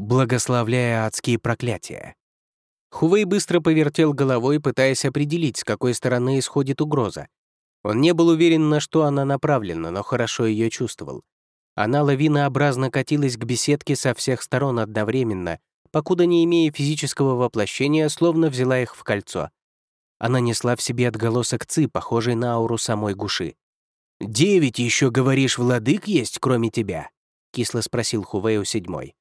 благословляя адские проклятия. Хувей быстро повертел головой, пытаясь определить, с какой стороны исходит угроза. Он не был уверен, на что она направлена, но хорошо ее чувствовал. Она лавинообразно катилась к беседке со всех сторон одновременно, покуда не имея физического воплощения, словно взяла их в кольцо. Она несла в себе отголосок ци, похожий на ауру самой Гуши. «Девять еще, говоришь, владык есть, кроме тебя?» — кисло спросил Хувею седьмой.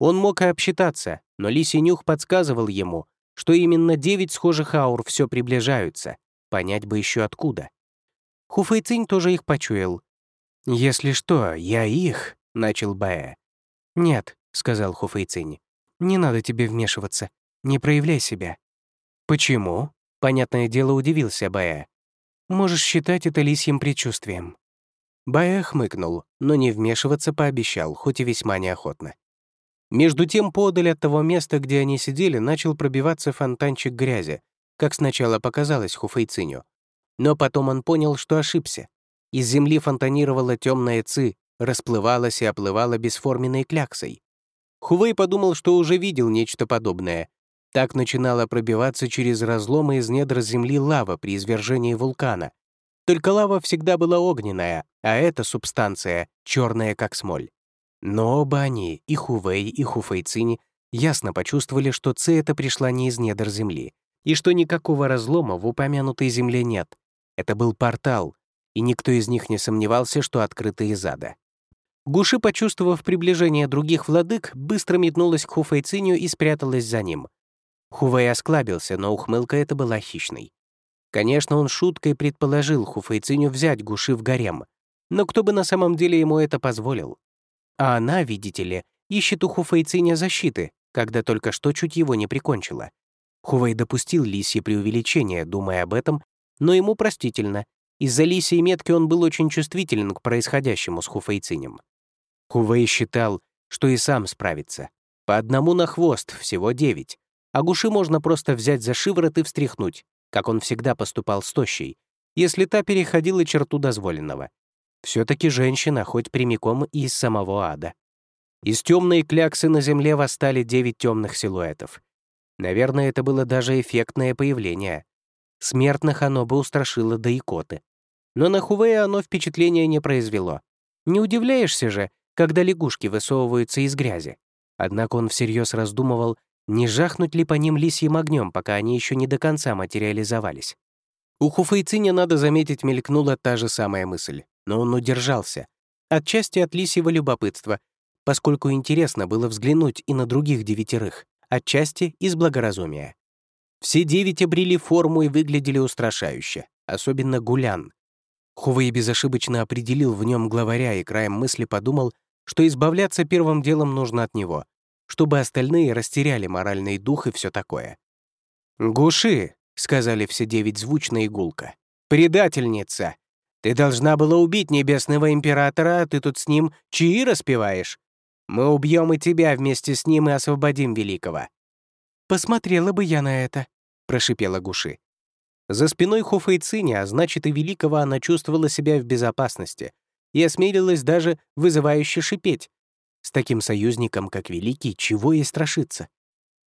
Он мог и обсчитаться, но Лисий Нюх подсказывал ему, что именно девять схожих аур все приближаются, понять бы еще откуда. Хуфэйцинь тоже их почуял. «Если что, я их», — начал Баэ. «Нет», — сказал Хуфэйцинь, — «не надо тебе вмешиваться, не проявляй себя». «Почему?» — понятное дело удивился Баэ. «Можешь считать это лисьим предчувствием». Баэ хмыкнул, но не вмешиваться пообещал, хоть и весьма неохотно. Между тем, подаль от того места, где они сидели, начал пробиваться фонтанчик грязи, как сначала показалось Хуфейциню. Но потом он понял, что ошибся. Из земли фонтанировала темная ци, расплывалась и оплывала бесформенной кляксой. Хувей подумал, что уже видел нечто подобное. Так начинала пробиваться через разломы из недр земли лава при извержении вулкана. Только лава всегда была огненная, а эта субстанция — черная, как смоль. Но оба они, и Хувей, и Хуфейцини, ясно почувствовали, что это пришла не из недр Земли, и что никакого разлома в упомянутой Земле нет. Это был портал, и никто из них не сомневался, что открытый из ада. Гуши, почувствовав приближение других владык, быстро метнулась к Хуфейциню и спряталась за ним. Хувей осклабился, но ухмылка эта была хищной. Конечно, он шуткой предположил Хуфейциню взять Гуши в гарем, но кто бы на самом деле ему это позволил? А она, видите ли, ищет у Хуфейциня защиты, когда только что чуть его не прикончила. Хувей допустил лисье преувеличение, думая об этом, но ему простительно. Из-за лисьей метки он был очень чувствителен к происходящему с Хуфейцинем. Хувей считал, что и сам справится. По одному на хвост, всего девять. А гуши можно просто взять за шиворот и встряхнуть, как он всегда поступал с тощей, если та переходила черту дозволенного все таки женщина, хоть прямиком из самого ада. Из темной кляксы на земле восстали девять темных силуэтов. Наверное, это было даже эффектное появление. Смертных оно бы устрашило до икоты. Но на Хувея оно впечатления не произвело. Не удивляешься же, когда лягушки высовываются из грязи. Однако он всерьез раздумывал, не жахнуть ли по ним лисьим огнем, пока они еще не до конца материализовались. У Хуфейциня, надо заметить, мелькнула та же самая мысль но он удержался. Отчасти от лисьего любопытства, поскольку интересно было взглянуть и на других девятерых, отчасти из благоразумия. Все девять обрели форму и выглядели устрашающе, особенно Гулян. Хувей безошибочно определил в нем главаря и краем мысли подумал, что избавляться первым делом нужно от него, чтобы остальные растеряли моральный дух и все такое. «Гуши», — сказали все девять звучно и гулко, — «предательница, ты должна была убить небесного императора, а ты тут с ним чаи распеваешь. Мы убьем и тебя вместе с ним и освободим великого». «Посмотрела бы я на это», — прошипела Гуши. За спиной Хуфейцини, а значит и великого, она чувствовала себя в безопасности и осмелилась даже вызывающе шипеть. С таким союзником, как Великий, чего ей страшиться?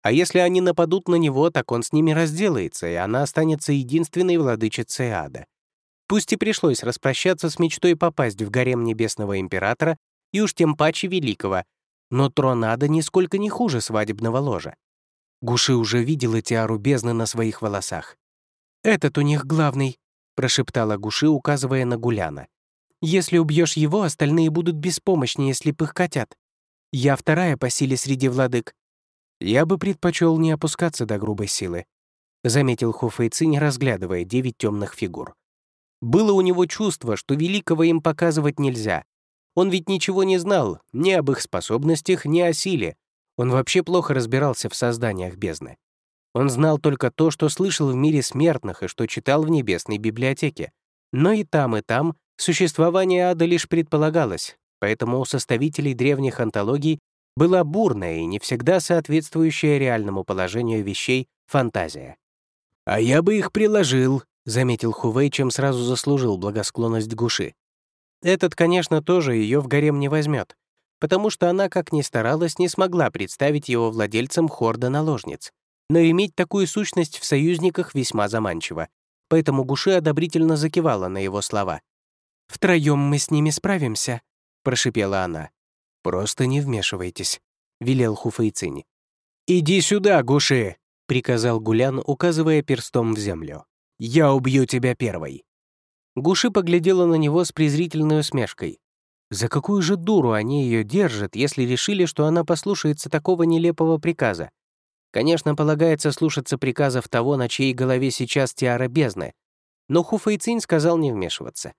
А если они нападут на него, так он с ними разделается, и она останется единственной владычицей ада. Пусть и пришлось распрощаться с мечтой попасть в гарем Небесного Императора и уж тем паче Великого, но Тронада нисколько не хуже свадебного ложа. Гуши уже видела тиару бездны на своих волосах. «Этот у них главный», — прошептала Гуши, указывая на Гуляна. «Если убьешь его, остальные будут беспомощнее слепых котят. Я вторая по силе среди владык». «Я бы предпочел не опускаться до грубой силы», — заметил Хуфейцинь, разглядывая девять темных фигур. Было у него чувство, что великого им показывать нельзя. Он ведь ничего не знал ни об их способностях, ни о силе. Он вообще плохо разбирался в созданиях бездны. Он знал только то, что слышал в мире смертных и что читал в небесной библиотеке. Но и там, и там существование ада лишь предполагалось, поэтому у составителей древних антологий была бурная и не всегда соответствующая реальному положению вещей фантазия. «А я бы их приложил», — заметил Хувей, чем сразу заслужил благосклонность Гуши. Этот, конечно, тоже ее в гарем не возьмет. потому что она, как ни старалась, не смогла представить его владельцем хорда наложниц. Но иметь такую сущность в союзниках весьма заманчиво, поэтому Гуши одобрительно закивала на его слова. «Втроем мы с ними справимся», — прошипела она. «Просто не вмешивайтесь», — велел Хуфейцинь. «Иди сюда, Гуши!» — приказал Гулян, указывая перстом в землю. «Я убью тебя первой!» Гуши поглядела на него с презрительной усмешкой. За какую же дуру они ее держат, если решили, что она послушается такого нелепого приказа? Конечно, полагается слушаться приказов того, на чьей голове сейчас тиара бездны. Но Хуфэйцинь сказал не вмешиваться.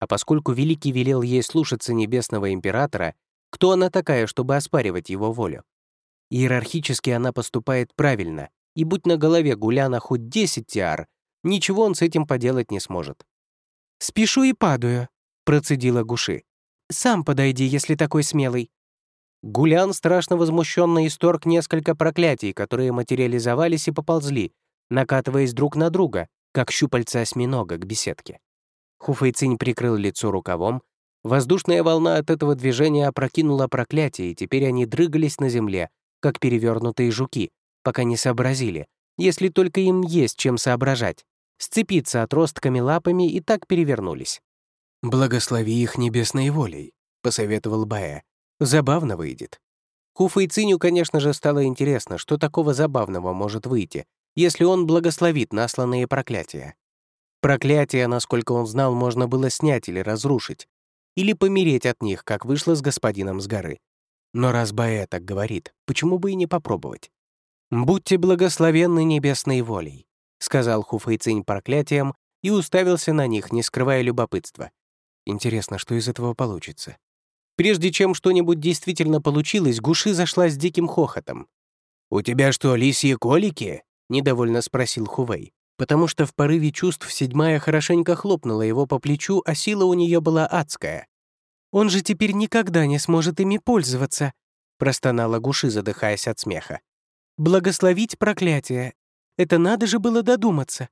А поскольку Великий велел ей слушаться Небесного Императора, кто она такая, чтобы оспаривать его волю? Иерархически она поступает правильно, и будь на голове Гуляна хоть 10 тиар, ничего он с этим поделать не сможет. «Спешу и падаю», — процедила Гуши. «Сам подойди, если такой смелый». Гулян страшно возмущенно исторг несколько проклятий, которые материализовались и поползли, накатываясь друг на друга, как щупальца осьминога к беседке. Хуфэйцинь прикрыл лицо рукавом, воздушная волна от этого движения опрокинула проклятие, и теперь они дрыгались на земле, как перевернутые жуки, пока не сообразили, если только им есть чем соображать сцепиться отростками лапами и так перевернулись. «Благослови их небесной волей», — посоветовал Баэ. «Забавно выйдет». Хуфа и Циню, конечно же, стало интересно, что такого забавного может выйти, если он благословит насланные проклятия. Проклятия, насколько он знал, можно было снять или разрушить, или помереть от них, как вышло с господином с горы. Но раз Баэ так говорит, почему бы и не попробовать? «Будьте благословенны небесной волей», — сказал Хуфэйцинь проклятием и уставился на них, не скрывая любопытства. Интересно, что из этого получится. Прежде чем что-нибудь действительно получилось, Гуши зашла с диким хохотом. «У тебя что, лисьи колики?» — недовольно спросил Хувей, потому что в порыве чувств седьмая хорошенько хлопнула его по плечу, а сила у нее была адская. «Он же теперь никогда не сможет ими пользоваться», — простонала Гуши, задыхаясь от смеха. «Благословить проклятие это надо же было додуматься.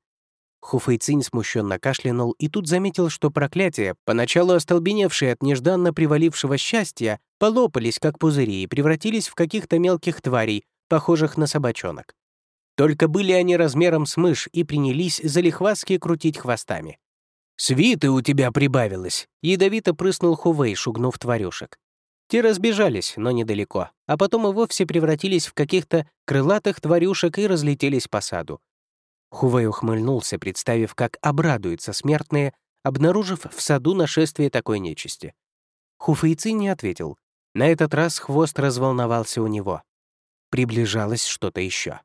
Хуфэйцинь смущенно кашлянул и тут заметил, что проклятия, поначалу остолбеневшие от нежданно привалившего счастья, полопались, как пузыри, и превратились в каких-то мелких тварей, похожих на собачонок. Только были они размером с мышь и принялись залихвастски крутить хвостами. «Свиты у тебя прибавилось!» — ядовито прыснул Хувей, шугнув тварюшек. Те разбежались, но недалеко, а потом и вовсе превратились в каких-то крылатых тварюшек и разлетелись по саду. Хувей ухмыльнулся, представив, как обрадуются смертные, обнаружив в саду нашествие такой нечисти. Хуфейци не ответил. На этот раз хвост разволновался у него. Приближалось что-то еще.